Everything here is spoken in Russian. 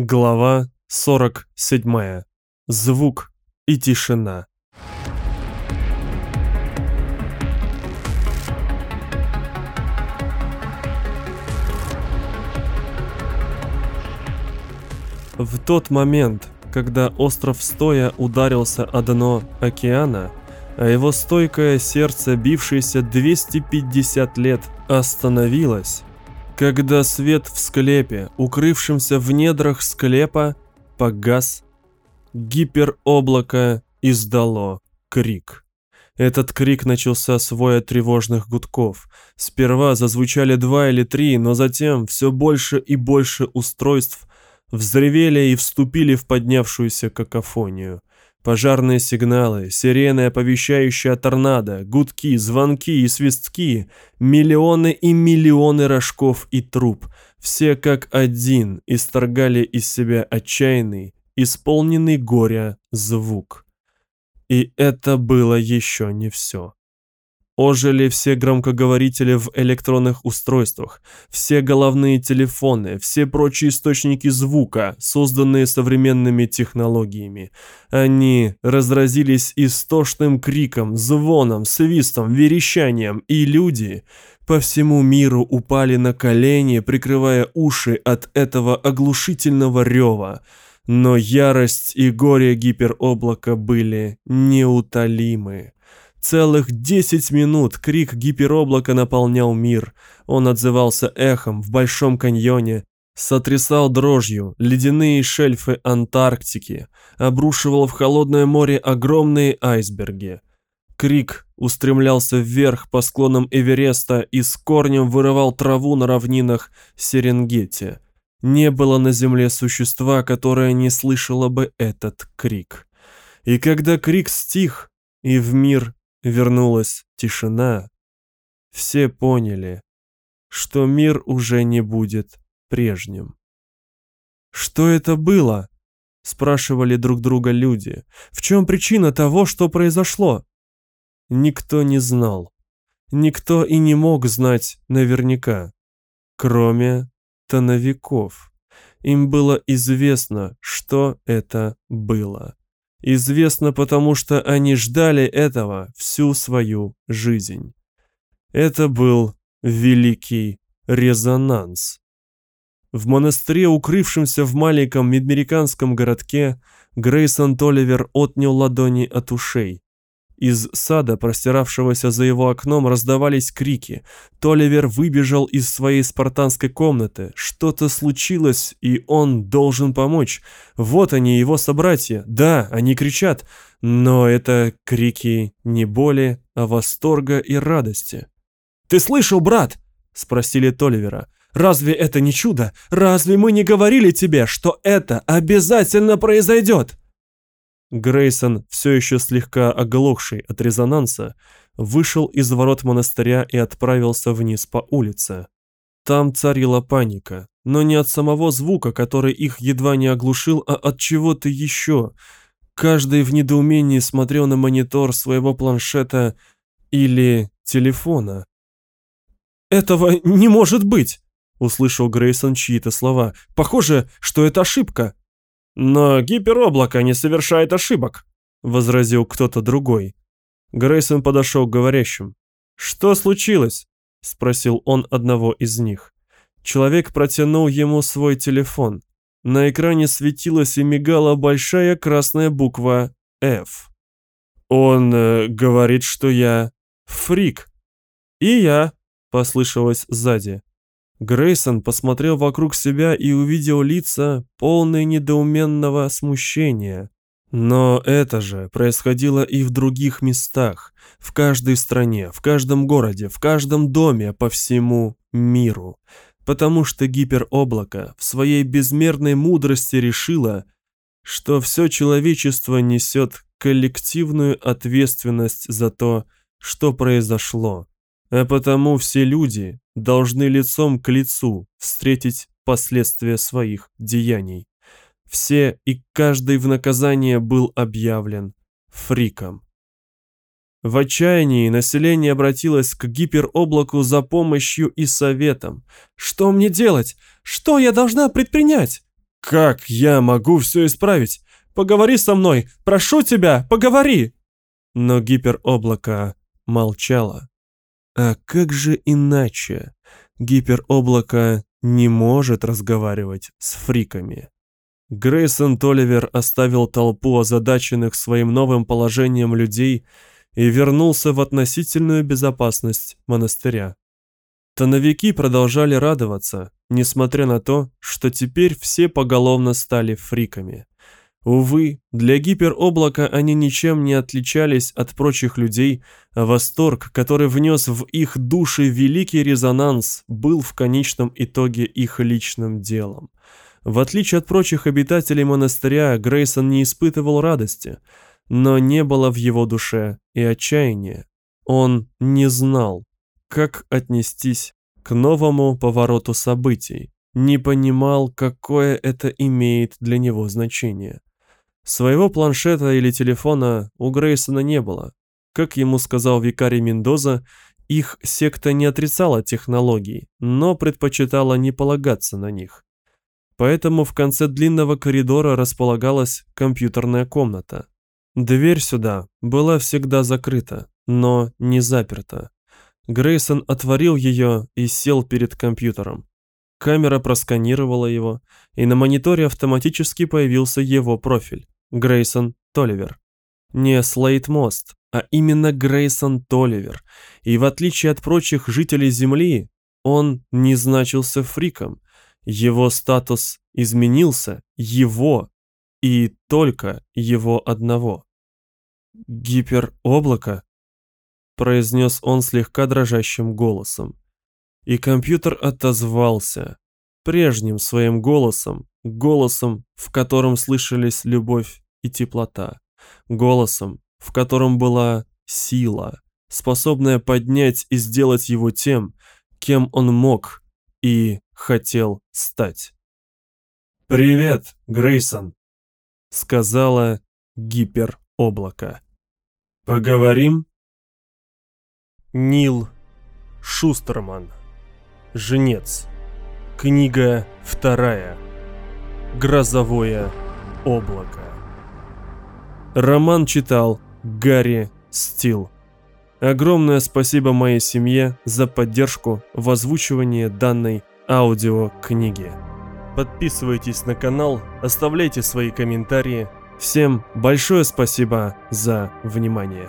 Глава 47. Звук и тишина. В тот момент, когда остров Стоя ударился о дно океана, а его стойкое сердце, бившееся 250 лет, остановилось, когда свет в склепе, укрывшемся в недрах склепа, погас, гипероблако издало крик. Этот крик начался с воя тревожных гудков. Сперва зазвучали два или три, но затем все больше и больше устройств взревели и вступили в поднявшуюся какофонию. Пожарные сигналы, сирены, оповещающие о торнадо, гудки, звонки и свистки, миллионы и миллионы рожков и труб, все как один исторгали из себя отчаянный, исполненный горя звук. И это было еще не все. Ожили все громкоговорители в электронных устройствах, все головные телефоны, все прочие источники звука, созданные современными технологиями. Они разразились истошным криком, звоном, свистом, верещанием, и люди по всему миру упали на колени, прикрывая уши от этого оглушительного рева. Но ярость и горе гипероблака были неутолимы. Целых 10 минут крик гипероблака наполнял мир. Он отзывался эхом в Большом каньоне, сотрясал дрожью ледяные шельфы Антарктики, обрушивал в холодное море огромные айсберги. Крик устремлялся вверх по склонам Эвереста и с корнем вырывал траву на равнинах Серенгети. Не было на земле существа, которое не слышало бы этот крик. И когда крик стих, и в мир вернулась тишина, все поняли, что мир уже не будет прежним. «Что это было?» — спрашивали друг друга люди. «В чем причина того, что произошло?» Никто не знал. Никто и не мог знать наверняка, кроме тоновиков. Им было известно, что это было. Известно потому, что они ждали этого всю свою жизнь. Это был великий резонанс. В монастыре, укрывшемся в маленьком медмериканском городке, Грейсон Толивер отнял ладони от ушей. Из сада, простиравшегося за его окном, раздавались крики. Толивер выбежал из своей спартанской комнаты. Что-то случилось, и он должен помочь. Вот они, его собратья. Да, они кричат. Но это крики не боли, а восторга и радости. «Ты слышал, брат?» — спросили Толивера. «Разве это не чудо? Разве мы не говорили тебе, что это обязательно произойдет?» Грейсон, все еще слегка оглохший от резонанса, вышел из ворот монастыря и отправился вниз по улице. Там царила паника, но не от самого звука, который их едва не оглушил, а от чего-то еще. Каждый в недоумении смотрел на монитор своего планшета или телефона. «Этого не может быть!» — услышал Грейсон чьи-то слова. «Похоже, что это ошибка!» «Но гипероблако не совершает ошибок», — возразил кто-то другой. Грейсон подошел к говорящим. «Что случилось?» — спросил он одного из них. Человек протянул ему свой телефон. На экране светилась и мигала большая красная буква «Ф». «Он э, говорит, что я фрик». «И я», — послышалось сзади. Грейсон посмотрел вокруг себя и увидел лица, полные недоуменного смущения. Но это же происходило и в других местах, в каждой стране, в каждом городе, в каждом доме по всему миру. Потому что гипероблако в своей безмерной мудрости решило, что все человечество несет коллективную ответственность за то, что произошло. А потому все люди должны лицом к лицу встретить последствия своих деяний. Все и каждый в наказание был объявлен фриком. В отчаянии население обратилось к гипероблаку за помощью и советом. «Что мне делать? Что я должна предпринять?» Как я могу все исправить? Поговори со мной! Прошу тебя, поговори!» Но гипероблако молчало. А как же иначе? Гипероблако не может разговаривать с фриками. Грейсон Толивер оставил толпу озадаченных своим новым положением людей и вернулся в относительную безопасность монастыря. Тоновики продолжали радоваться, несмотря на то, что теперь все поголовно стали фриками. Увы, для гипероблака они ничем не отличались от прочих людей, а восторг, который внес в их души великий резонанс, был в конечном итоге их личным делом. В отличие от прочих обитателей монастыря, Грейсон не испытывал радости, но не было в его душе и отчаяния. Он не знал, как отнестись к новому повороту событий, не понимал, какое это имеет для него значение. Своего планшета или телефона у Грейсона не было. Как ему сказал викарий Мендоза, их секта не отрицала технологий, но предпочитала не полагаться на них. Поэтому в конце длинного коридора располагалась компьютерная комната. Дверь сюда была всегда закрыта, но не заперта. Грейсон отворил ее и сел перед компьютером. Камера просканировала его, и на мониторе автоматически появился его профиль. Грейсон Толивер. Не Слейт Мост, а именно Грейсон Толивер. И в отличие от прочих жителей Земли, он не значился фриком, его статус изменился, его и только его одного. «Гипероблако», — произнес он слегка дрожащим голосом. И компьютер отозвался, прежним своим голосом, голосом, в котором слышались любовь и теплота, голосом, в котором была сила, способная поднять и сделать его тем, кем он мог и хотел стать. «Привет, Грейсон», — сказала гипероблако. «Поговорим?» Нил Шустерман. Женец. Книга вторая. Грозовое облако. Роман читал Гарри Стил. Огромное спасибо моей семье за поддержку в озвучивании данной аудиокниги. Подписывайтесь на канал, оставляйте свои комментарии. Всем большое спасибо за внимание.